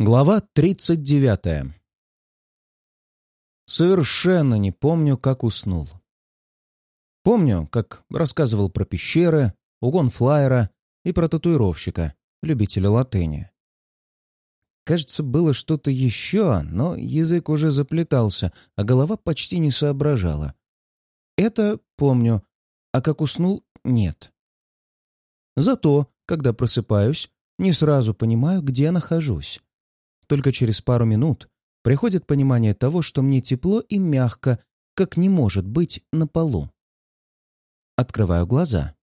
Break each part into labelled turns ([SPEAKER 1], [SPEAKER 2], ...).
[SPEAKER 1] Глава 39. Совершенно не помню, как уснул. Помню, как рассказывал про пещеры, угон флайера и про татуировщика, любителя латыни. Кажется, было что-то еще, но язык уже заплетался, а голова почти не соображала. Это помню, а как уснул — нет. Зато, когда просыпаюсь, не сразу понимаю, где нахожусь. Только через пару минут приходит понимание того, что мне тепло и мягко, как не может быть на полу. Открываю глаза.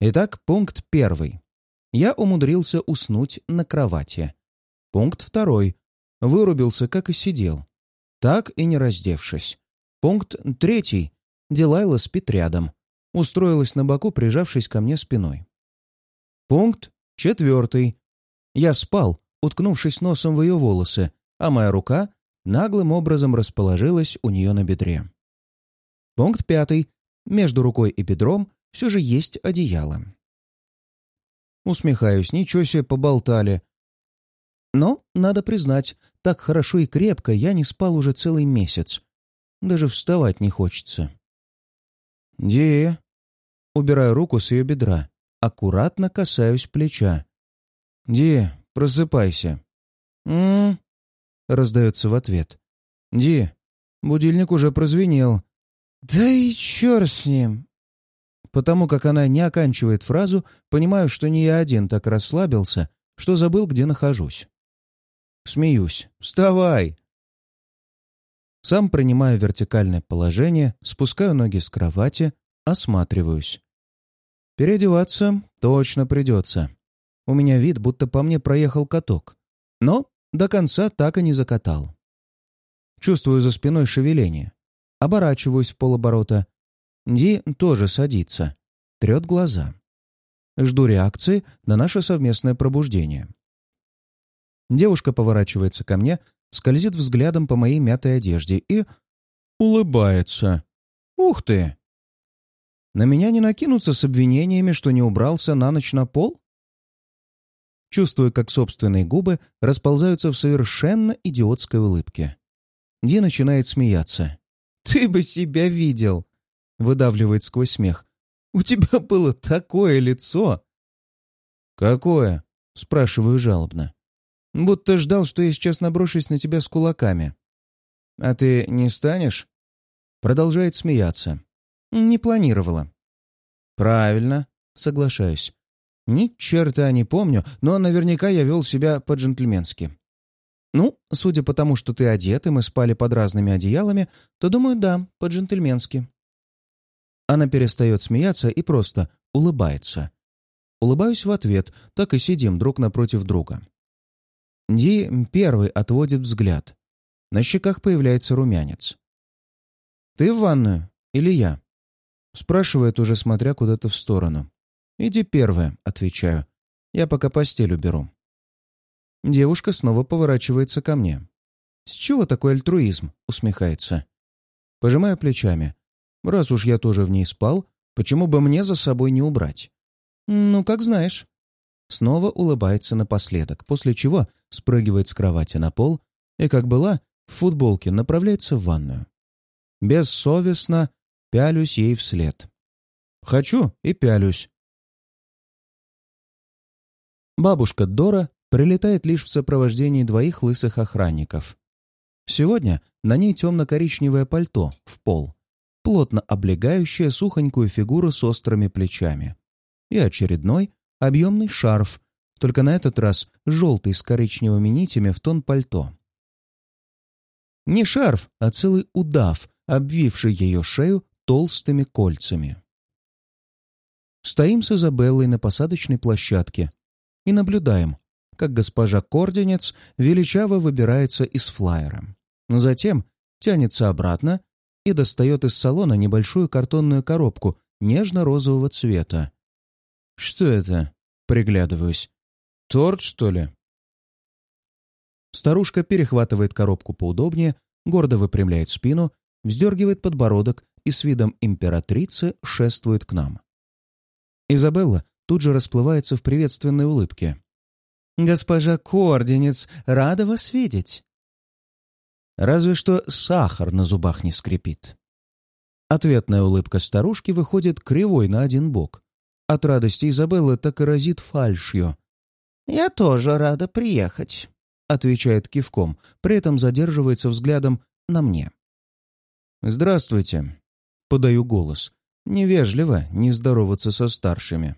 [SPEAKER 1] Итак, пункт первый. Я умудрился уснуть на кровати. Пункт второй. Вырубился, как и сидел. Так и не раздевшись. Пункт третий. Дилайла спит рядом. Устроилась на боку, прижавшись ко мне спиной. Пункт четвертый. Я спал, уткнувшись носом в ее волосы, а моя рука наглым образом расположилась у нее на бедре. Пункт пятый. Между рукой и бедром все же есть одеяло. Усмехаюсь, ничего себе поболтали. Но, надо признать, так хорошо и крепко я не спал уже целый месяц. Даже вставать не хочется. «Ди...» Убираю руку с ее бедра. Аккуратно касаюсь плеча. «Ди, Просыпайся». «М-м-м», раздается в ответ. «Ди, будильник уже прозвенел». «Да и черт с ним!» Потому как она не оканчивает фразу, понимаю, что не я один так расслабился, что забыл, где нахожусь. Смеюсь. «Вставай!» Сам принимаю вертикальное положение, спускаю ноги с кровати, осматриваюсь. Переодеваться точно придется. У меня вид, будто по мне проехал каток. Но до конца так и не закатал. Чувствую за спиной шевеление. Оборачиваюсь в полоборота. Ди тоже садится. Трет глаза. Жду реакции на наше совместное пробуждение. Девушка поворачивается ко мне, скользит взглядом по моей мятой одежде и... улыбается. «Ух ты!» На меня не накинутся с обвинениями, что не убрался на ночь на пол? Чувствуя, как собственные губы расползаются в совершенно идиотской улыбке. Ди начинает смеяться. «Ты бы себя видел!» — выдавливает сквозь смех. «У тебя было такое лицо!» «Какое?» — спрашиваю жалобно. «Будто ждал, что я сейчас наброшусь на тебя с кулаками». «А ты не станешь?» Продолжает смеяться. «Не планировала». «Правильно», — соглашаюсь. Ни черта не помню, но наверняка я вел себя по-джентльменски. Ну, судя по тому, что ты одет, и мы спали под разными одеялами, то, думаю, да, по-джентльменски. Она перестает смеяться и просто улыбается. Улыбаюсь в ответ, так и сидим друг напротив друга. Ди первый отводит взгляд. На щеках появляется румянец. «Ты в ванную? Или я?» Спрашивает, уже смотря куда-то в сторону. «Иди первая», — отвечаю. «Я пока постель уберу». Девушка снова поворачивается ко мне. «С чего такой альтруизм?» — усмехается. Пожимаю плечами. «Раз уж я тоже в ней спал, почему бы мне за собой не убрать?» «Ну, как знаешь». Снова улыбается напоследок, после чего спрыгивает с кровати на пол и, как была, в футболке направляется в ванную. Бессовестно пялюсь ей вслед. Хочу и пялюсь. Бабушка Дора прилетает лишь в сопровождении двоих лысых охранников. Сегодня на ней темно-коричневое пальто в пол, плотно облегающее сухонькую фигуру с острыми плечами. И очередной объемный шарф, только на этот раз желтый с коричневыми нитями в тон пальто. Не шарф, а целый удав, обвивший ее шею толстыми кольцами. Стоим с Изабеллой на посадочной площадке, и наблюдаем, как госпожа Корденец величаво выбирается из флайера. Затем тянется обратно и достает из салона небольшую картонную коробку нежно-розового цвета. «Что это?» — приглядываюсь. «Торт, что ли?» Старушка перехватывает коробку поудобнее, гордо выпрямляет спину, вздергивает подбородок и с видом императрицы шествует к нам. Изабелла тут же расплывается в приветственной улыбке. «Госпожа Корденец, рада вас видеть!» Разве что сахар на зубах не скрипит. Ответная улыбка старушки выходит кривой на один бок. От радости Изабелла так и разит фальшью.
[SPEAKER 2] «Я тоже рада приехать», — отвечает кивком, при этом задерживается взглядом на мне.
[SPEAKER 1] «Здравствуйте», — подаю голос. Невежливо не здороваться со старшими.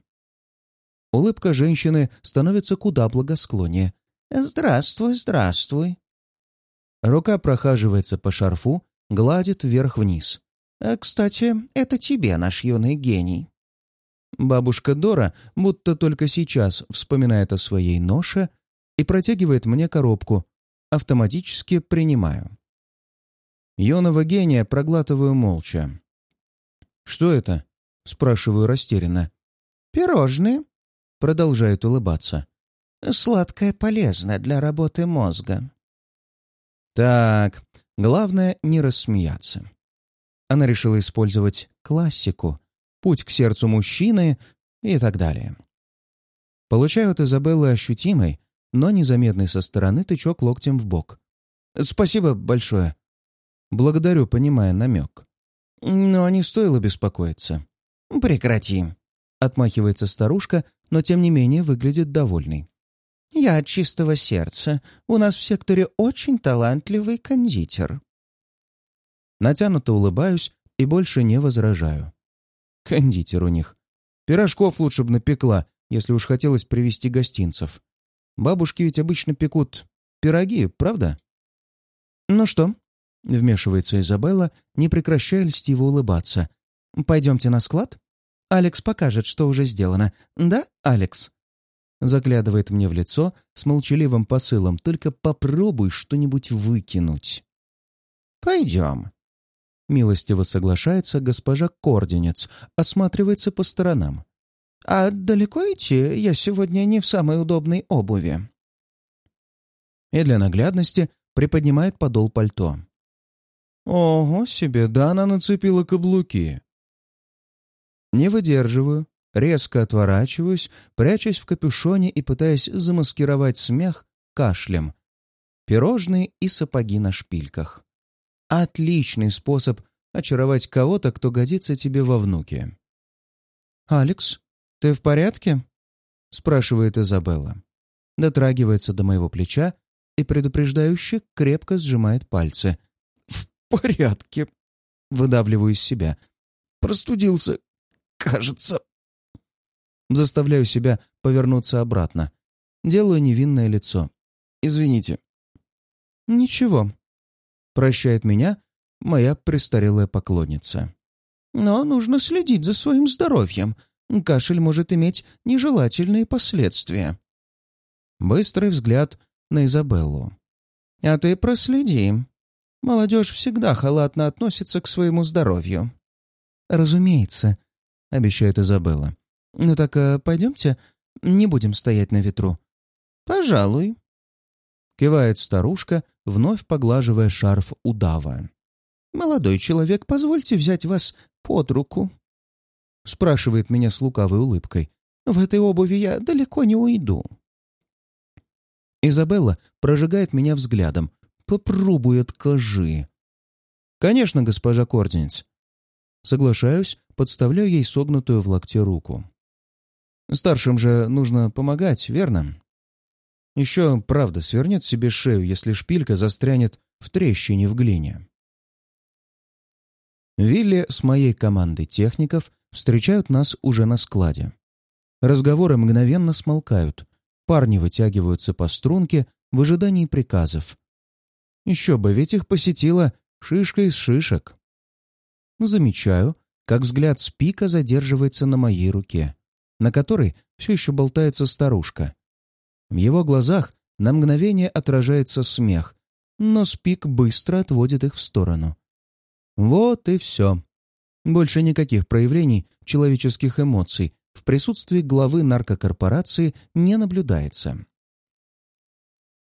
[SPEAKER 1] Улыбка женщины становится куда благосклоннее.
[SPEAKER 2] «Здравствуй, здравствуй».
[SPEAKER 1] Рука прохаживается по шарфу, гладит вверх-вниз.
[SPEAKER 2] «Э, «Кстати, это тебе, наш юный гений».
[SPEAKER 1] Бабушка Дора будто только сейчас вспоминает о своей ноше и протягивает мне коробку. Автоматически принимаю. Юного гения проглатываю молча. «Что это?» — спрашиваю растерянно.
[SPEAKER 2] «Пирожные», —
[SPEAKER 1] продолжает улыбаться.
[SPEAKER 2] «Сладкое полезно для работы мозга».
[SPEAKER 1] Так, главное не рассмеяться. Она решила использовать классику, путь к сердцу мужчины и так далее. Получаю от Изабеллы ощутимый, но незаметный со стороны тычок локтем в бок. «Спасибо большое». Благодарю, понимая намек. Но не стоило беспокоиться.
[SPEAKER 2] «Прекрати», —
[SPEAKER 1] отмахивается старушка, но тем не менее выглядит довольной.
[SPEAKER 2] «Я от чистого сердца. У нас в секторе очень талантливый кондитер».
[SPEAKER 1] Натянуто улыбаюсь и больше не возражаю. Кондитер у них. Пирожков лучше бы напекла, если уж хотелось привезти гостинцев. Бабушки ведь обычно пекут пироги, правда? «Ну что?» — вмешивается Изабелла, не прекращая льстиво улыбаться. «Пойдемте на склад? Алекс покажет, что уже сделано. Да, Алекс?» Заглядывает мне в лицо с молчаливым посылом. «Только попробуй что-нибудь выкинуть».
[SPEAKER 2] «Пойдем»,
[SPEAKER 1] Милостиво соглашается госпожа Корденец, осматривается по сторонам.
[SPEAKER 2] «А далеко идти? Я сегодня не в самой удобной обуви».
[SPEAKER 1] И для наглядности приподнимает подол пальто. «Ого себе, да она нацепила каблуки!» Не выдерживаю, резко отворачиваюсь, прячась в капюшоне и пытаясь замаскировать смех кашлем. Пирожные и сапоги на шпильках. Отличный способ очаровать кого-то, кто годится тебе во внуке. «Алекс, ты в порядке?» — спрашивает Изабелла. Дотрагивается до моего плеча и предупреждающе крепко сжимает пальцы. «В порядке!» — выдавливаю из себя. «Простудился, кажется». Заставляю себя повернуться обратно. Делаю невинное лицо. «Извините». «Ничего», Прощает меня моя престарелая поклонница.
[SPEAKER 2] Но нужно следить за своим здоровьем. Кашель может иметь нежелательные последствия.
[SPEAKER 1] Быстрый взгляд на Изабеллу.
[SPEAKER 2] А ты проследи. Молодежь всегда халатно относится к своему здоровью.
[SPEAKER 1] Разумеется, обещает Изабелла. Ну так а, пойдемте, не будем стоять на ветру.
[SPEAKER 2] Пожалуй.
[SPEAKER 1] Кивает старушка, вновь поглаживая шарф удава.
[SPEAKER 2] «Молодой человек, позвольте взять вас под руку», — спрашивает меня с лукавой улыбкой. «В этой обуви я далеко не уйду».
[SPEAKER 1] Изабелла прожигает меня взглядом. «Попробуй откажи». «Конечно, госпожа Корденец». Соглашаюсь, подставляю ей согнутую в локте руку. «Старшим же нужно помогать, верно?» Еще, правда, свернет себе шею, если шпилька застрянет в трещине в глине. Вилли с моей командой техников встречают нас уже на складе. Разговоры мгновенно смолкают. Парни вытягиваются по струнке в ожидании приказов. Еще бы, ведь их посетила шишка из шишек. Замечаю, как взгляд Спика задерживается на моей руке, на которой все еще болтается старушка. В его глазах на мгновение отражается смех, но Спик быстро отводит их в сторону. Вот и все. Больше никаких проявлений человеческих эмоций в присутствии главы наркокорпорации не наблюдается.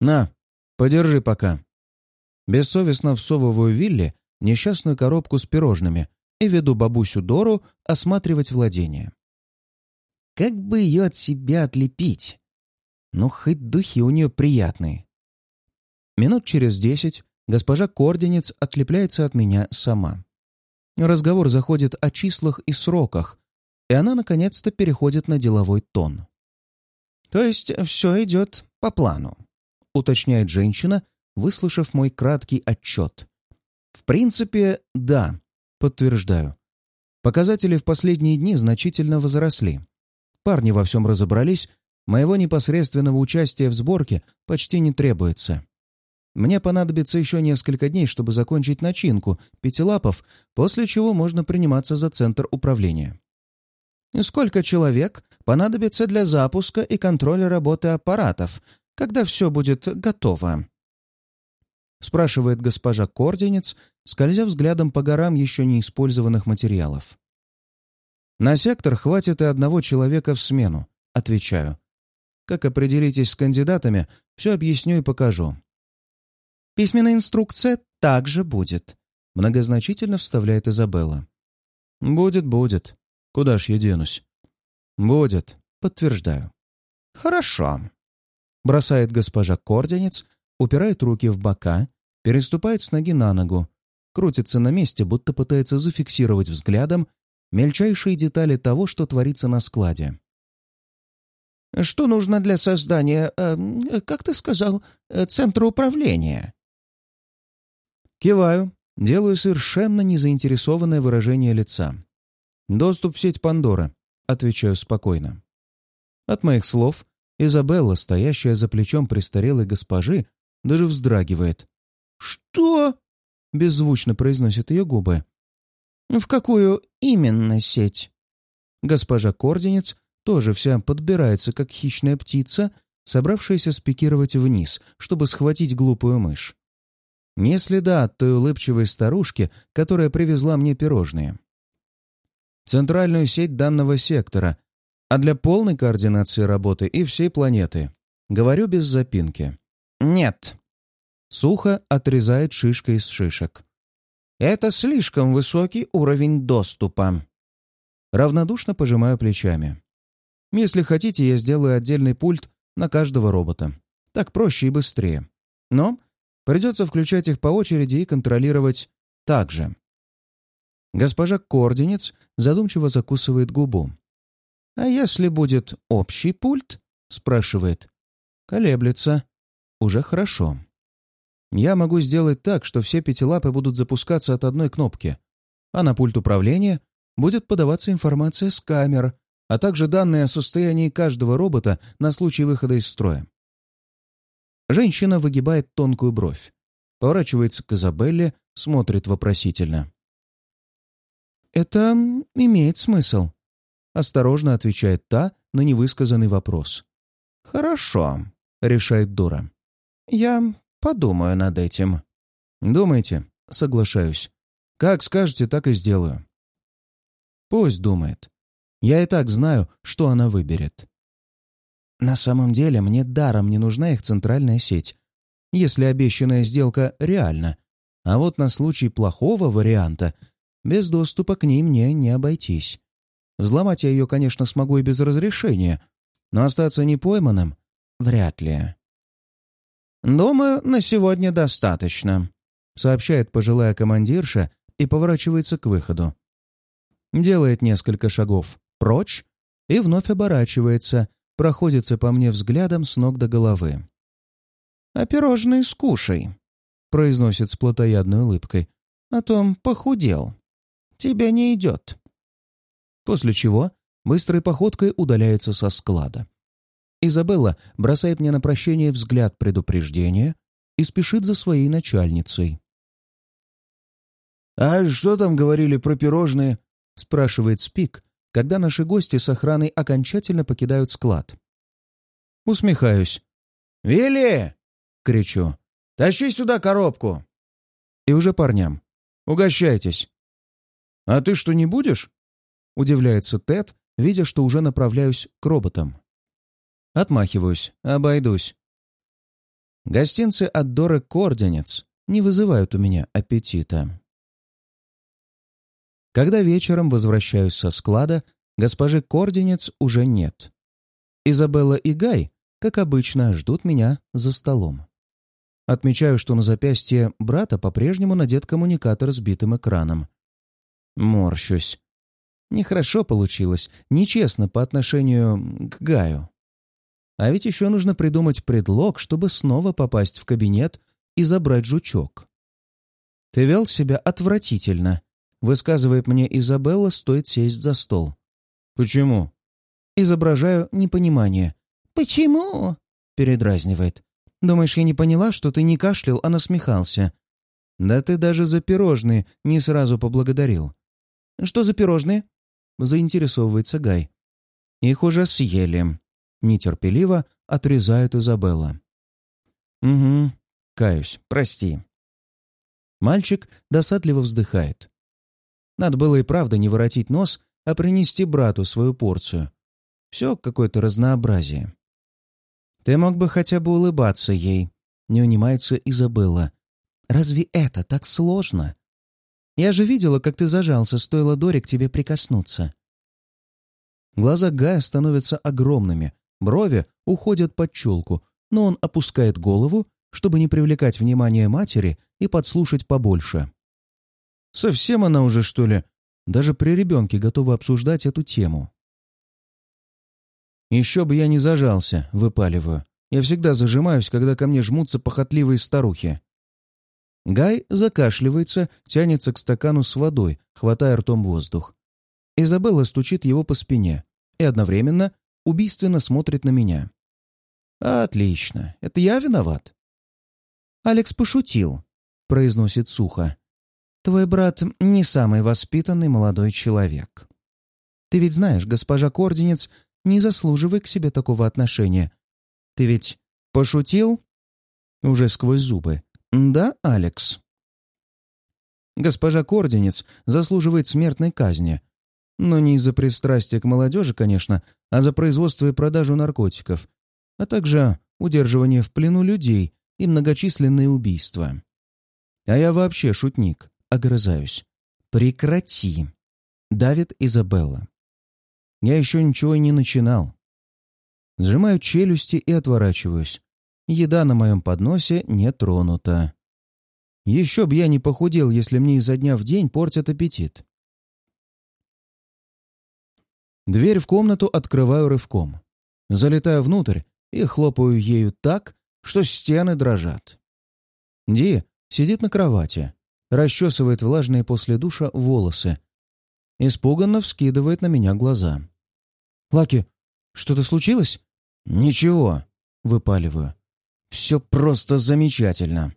[SPEAKER 1] «На, подержи пока». Бессовестно всовываю Вилли несчастную коробку с пирожными и веду бабусю Дору осматривать владение. Как бы ее от себя отлепить? Ну, хоть духи у нее приятные. Минут через десять госпожа Корденец отлепляется от меня сама. Разговор заходит о числах и сроках, и она наконец-то переходит на деловой тон. «То есть все идет по плану», — уточняет женщина, выслушав мой краткий отчет. «В принципе, да», — подтверждаю. Показатели в последние дни значительно возросли. Парни во всем разобрались, моего непосредственного участия в сборке почти не требуется. Мне понадобится еще несколько дней, чтобы закончить начинку пятилапов, после чего можно приниматься за центр управления. Сколько человек понадобится для запуска и контроля работы аппаратов, когда все будет готово? Спрашивает госпожа Корденец, скользя взглядом по горам еще не использованных материалов. На сектор хватит и одного человека в смену, отвечаю. Как определитесь с кандидатами, все объясню и покажу. Письменная инструкция также будет», — многозначительно вставляет Изабелла. «Будет, будет. Куда ж я денусь?» «Будет», — подтверждаю. «Хорошо», — бросает госпожа Корденец, упирает руки в бока, переступает с ноги на ногу, крутится на месте, будто пытается зафиксировать взглядом мельчайшие детали того, что творится на складе. «Что нужно для создания, э, как ты сказал, э, центра управления?» Киваю, делаю совершенно незаинтересованное выражение лица. «Доступ в сеть Пандора», — отвечаю спокойно. От моих слов Изабелла, стоящая за плечом престарелой госпожи, даже вздрагивает. «Что?» — беззвучно произносят ее губы. «В какую именно сеть?» Госпожа Корденец тоже вся подбирается, как хищная птица, собравшаяся спикировать вниз, чтобы схватить глупую мышь. Ни следа от той улыбчивой старушки, которая привезла мне пирожные. Центральную сеть данного сектора, а для полной координации работы и всей планеты. Говорю без запинки. «Нет». Сухо отрезает шишка из шишек. «Это слишком высокий уровень доступа». Равнодушно пожимаю плечами. Если хотите, я сделаю отдельный пульт на каждого робота. Так проще и быстрее. Но Придется включать их по очереди и контролировать так же. Госпожа Корденец задумчиво закусывает губу. «А если будет общий пульт?» — спрашивает. Колеблется. Уже хорошо. Я могу сделать так, что все пятилапы будут запускаться от одной кнопки, а на пульт управления будет подаваться информация с камер, а также данные о состоянии каждого робота на случай выхода из строя. Женщина выгибает тонкую бровь, поворачивается к Изабелле, смотрит вопросительно. «Это имеет смысл», — осторожно отвечает та на невысказанный вопрос. «Хорошо», — решает Дора. «Я подумаю над этим». «Думайте», — соглашаюсь. «Как скажете, так и сделаю». «Пусть думает. Я и так знаю, что она выберет». На самом деле мне даром не нужна их центральная сеть, если обещанная сделка реальна. А вот на случай плохого варианта без доступа к ней мне не обойтись. Взломать я ее, конечно, смогу и без разрешения, но остаться непойманным — вряд ли. «Думаю, на сегодня достаточно», — сообщает пожилая командирша и поворачивается к выходу. Делает несколько шагов прочь и вновь оборачивается, проходится по мне взглядом с ног до головы. «А пирожные скушай», — произносит с плотоядной улыбкой. «А то похудел. Тебе не идет». После чего быстрой походкой удаляется со склада. Изабелла бросает мне на прощение взгляд предупреждения и спешит за своей начальницей.
[SPEAKER 2] «А что там говорили про пирожные?»
[SPEAKER 1] — спрашивает Спик, когда наши гости с охраной окончательно покидают склад. Усмехаюсь.
[SPEAKER 2] «Вилли!»
[SPEAKER 1] — кричу.
[SPEAKER 2] «Тащи сюда коробку!»
[SPEAKER 1] И уже парням. «Угощайтесь!» «А ты что, не будешь?» — удивляется Тед, видя, что уже направляюсь к роботам. Отмахиваюсь, обойдусь. Гостинцы от Доры Корденец не вызывают у меня аппетита. Когда вечером возвращаюсь со склада, госпожи Корденец уже нет. Изабелла и Гай, как обычно, ждут меня за столом. Отмечаю, что на запястье брата по-прежнему надет коммуникатор с битым экраном. Морщусь. Нехорошо получилось, нечестно по отношению к Гаю. А ведь еще нужно придумать предлог, чтобы снова попасть в кабинет и забрать жучок. «Ты вел себя отвратительно», — высказывает мне Изабелла, стоит сесть за стол. «Почему?» Изображаю непонимание. «Почему?» — передразнивает. «Думаешь, я не поняла, что ты не кашлял, а насмехался?» «Да ты даже за пирожные не сразу поблагодарил». «Что за пирожные?» — заинтересовывается Гай. «Их уже съели». Нетерпеливо отрезает Изабелла. «Угу, каюсь, прости». Мальчик досадливо вздыхает. Надо было и правда не воротить нос, а принести брату свою порцию. Все какое-то разнообразие. «Ты мог бы хотя бы улыбаться ей», — не унимается Изабелла. «Разве это так сложно? Я же видела, как ты зажался, стоило Доре к тебе прикоснуться». Глаза Гая становятся огромными, брови уходят под челку, но он опускает голову, чтобы не привлекать внимание матери и подслушать побольше. Совсем она уже, что ли? Даже при ребенке готова обсуждать эту тему. Еще бы я не зажался, выпаливаю. Я всегда зажимаюсь, когда ко мне жмутся похотливые старухи. Гай закашливается, тянется к стакану с водой, хватая ртом воздух. Изабелла стучит его по спине и одновременно убийственно смотрит на меня. «Отлично. Это я виноват?» «Алекс пошутил», — произносит сухо. «Твой брат не самый воспитанный молодой человек. Ты ведь знаешь, госпожа Кординец не заслуживает к себе такого отношения. Ты ведь пошутил?» Уже сквозь зубы. «Да, Алекс?» Госпожа Кординец заслуживает смертной казни. Но не из-за пристрастия к молодежи, конечно, а за производство и продажу наркотиков, а также удерживание в плену людей и многочисленные убийства. А я вообще шутник, огрызаюсь. «Прекрати!» — давит Изабелла. Я еще ничего и не начинал. Сжимаю челюсти и отворачиваюсь. Еда на моем подносе не тронута. Еще б я не похудел, если мне изо дня в день портят аппетит. Дверь в комнату открываю рывком. Залетаю внутрь и хлопаю ею так, что стены дрожат. Ди сидит на кровати, расчесывает влажные после душа волосы. Испуганно вскидывает на меня глаза. «Лаки, что-то случилось?» «Ничего», — выпаливаю. «Все просто замечательно».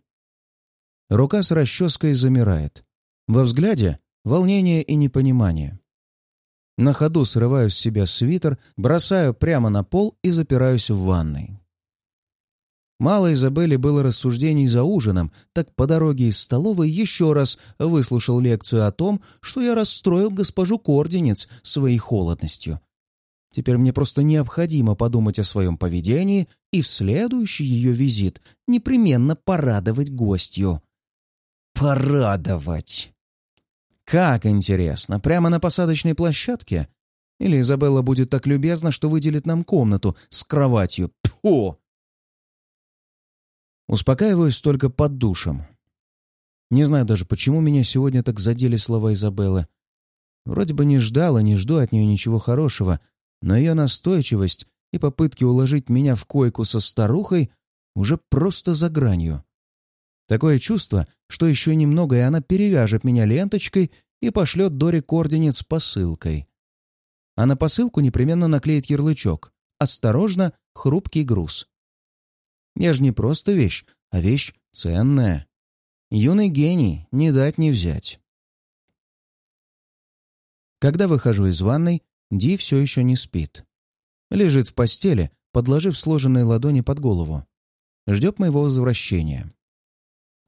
[SPEAKER 1] Рука с расческой замирает. Во взгляде — волнение и непонимание. На ходу срываю с себя свитер, бросаю прямо на пол и запираюсь в ванной. Мало Изабелле было рассуждений за ужином, так по дороге из столовой еще раз выслушал лекцию о том, что я расстроил госпожу Кординец своей холодностью. Теперь мне просто необходимо подумать о своем поведении и в следующий ее визит непременно порадовать гостью. Порадовать! Как интересно, прямо на посадочной площадке? Или Изабелла будет так любезна, что выделит нам комнату с кроватью? Тьфу! Успокаиваюсь только под душем. Не знаю даже, почему меня сегодня так задели слова Изабеллы. Вроде бы не ждал и не жду от нее ничего хорошего, но ее настойчивость и попытки уложить меня в койку со старухой уже просто за гранью. Такое чувство, что еще немного, и она перевяжет меня ленточкой и пошлет Доре Кординец посылкой. А на посылку непременно наклеит ярлычок «Осторожно, хрупкий груз». Я же не просто вещь, а вещь ценная. Юный гений, не дать не взять. Когда выхожу из ванной, Ди все еще не спит. Лежит в постели, подложив сложенные ладони под голову. Ждет моего возвращения.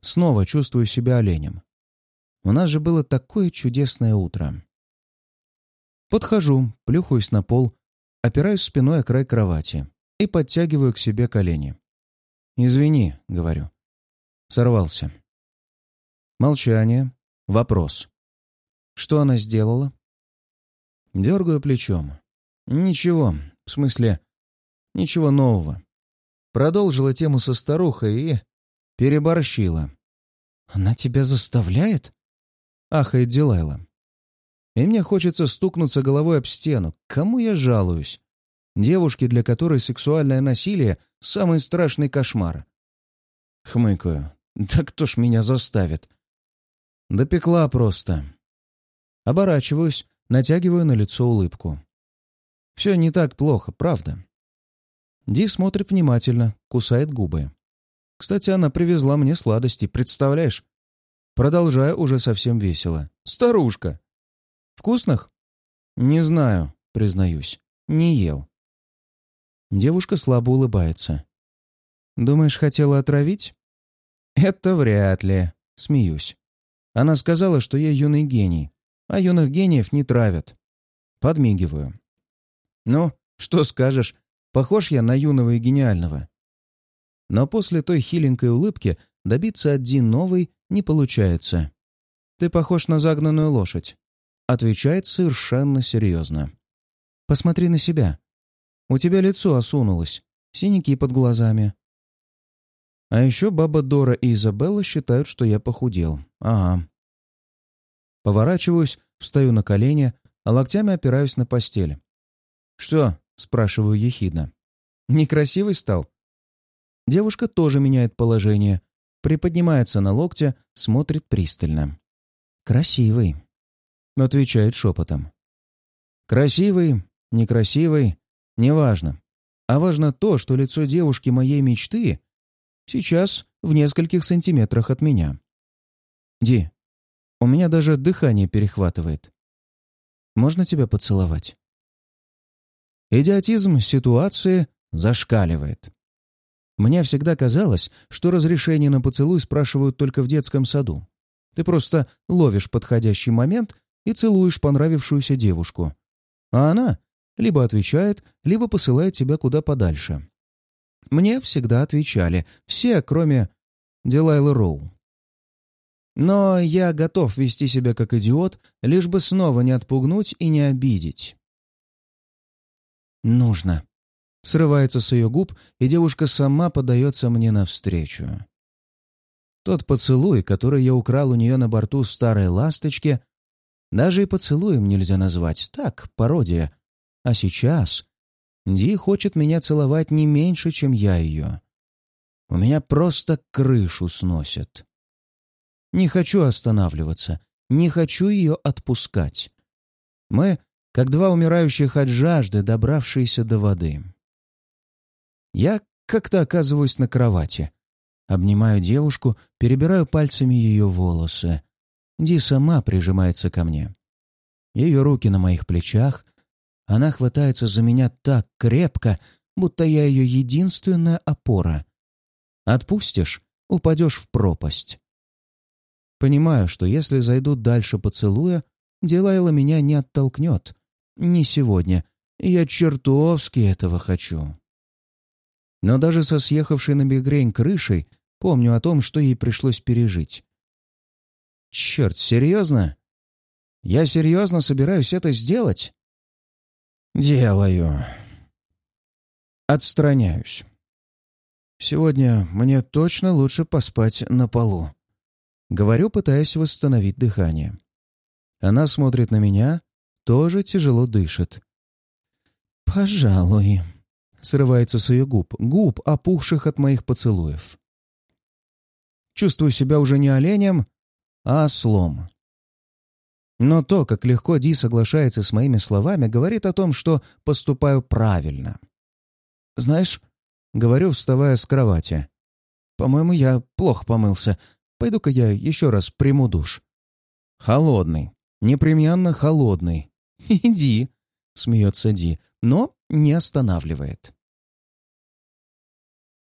[SPEAKER 1] Снова чувствую себя оленем. У нас же было такое чудесное утро. Подхожу, плюхаюсь на пол, опираюсь спиной о край кровати и подтягиваю к себе колени. «Извини», — говорю. Сорвался. Молчание. Вопрос. Что она сделала? Дергаю плечом. Ничего, в смысле, ничего нового. продолжила тему со старухой и переборщила.
[SPEAKER 2] «Она тебя заставляет?»
[SPEAKER 1] — ахает Дилайла. И мне хочется стукнуться головой об стену. Кому я жалуюсь? Девушке, для которой сексуальное насилие — самый страшный кошмар. Хмыкаю. Да кто ж меня заставит? Допекла просто. Оборачиваюсь, натягиваю на лицо улыбку. Все не так плохо, правда. Ди смотрит внимательно, кусает губы. Кстати, она привезла мне сладости, представляешь? Продолжаю уже совсем весело. Старушка! Вкусных? Не знаю, признаюсь. Не ел. Девушка слабо улыбается. «Думаешь, хотела отравить?» «Это вряд ли», — смеюсь. Она сказала, что я юный гений, а юных гениев не травят. Подмигиваю. «Ну, что скажешь, похож я на юного и гениального?» Но после той хиленькой улыбки добиться от Ди новой не получается. «Ты похож на загнанную лошадь», — отвечает совершенно серьезно. «Посмотри на себя. У тебя лицо осунулось, синяки под глазами. А еще баба Дора и Изабелла считают, что я похудел. Ага. Поворачиваюсь, встаю на колени, а локтями опираюсь на постель. «Что?» — спрашиваю ехидно. «Некрасивый стал?» Девушка тоже меняет положение, приподнимается на локте, смотрит пристально. «Красивый», — отвечает шепотом. «Красивый, некрасивый, Неважно. А важно то, что лицо девушки моей мечты сейчас в нескольких сантиметрах от меня. Ди, у меня даже дыхание перехватывает. Можно тебя поцеловать? Идиотизм ситуации зашкаливает. Мне всегда казалось, что разрешение на поцелуй спрашивают только в детском саду. Ты просто ловишь подходящий момент и целуешь понравившуюся девушку. А она либо отвечает, либо посылает тебя куда подальше. Мне всегда отвечали, все, кроме Дилайлы Роу. Но я готов вести себя как идиот, лишь бы снова не отпугнуть и не обидеть. «Нужно». Срывается с ее губ, и девушка сама подается мне навстречу. Тот поцелуй, который я украл у нее на борту старой ласточки, даже и поцелуем нельзя назвать, так, пародия, а сейчас Ди хочет меня целовать не меньше, чем я ее. У меня просто крышу сносит. Не хочу останавливаться, не хочу ее отпускать. Мы как два умирающих от жажды, добравшиеся до воды. Я как-то оказываюсь на кровати. Обнимаю девушку, перебираю пальцами ее волосы. Ди сама прижимается ко мне. Ее руки на моих плечах, она хватается за меня так крепко, будто я ее единственная опора. Отпустишь — упадешь в пропасть. Понимаю, что если зайду дальше поцелуя, Дилайла меня не оттолкнет. Не сегодня. Я чертовски этого хочу. Но даже со съехавшей на бигрень крышей помню о том, что ей пришлось пережить. Черт, серьезно? Я серьезно собираюсь это сделать? Делаю. Отстраняюсь. Сегодня мне точно лучше поспать на полу. Говорю, пытаясь восстановить дыхание. Она смотрит на меня, тоже тяжело дышит. «Пожалуй», — срывается с ее губ, губ, опухших от моих поцелуев. Чувствую себя уже не оленем, а ослом. Но то, как легко Ди соглашается с моими словами, говорит о том, что поступаю правильно. «Знаешь», — говорю, вставая с кровати, — «по-моему, я плохо помылся. Пойду-ка я еще раз приму душ». «Холодный. Непременно холодный». «Иди», — смеется Ди, но не останавливает.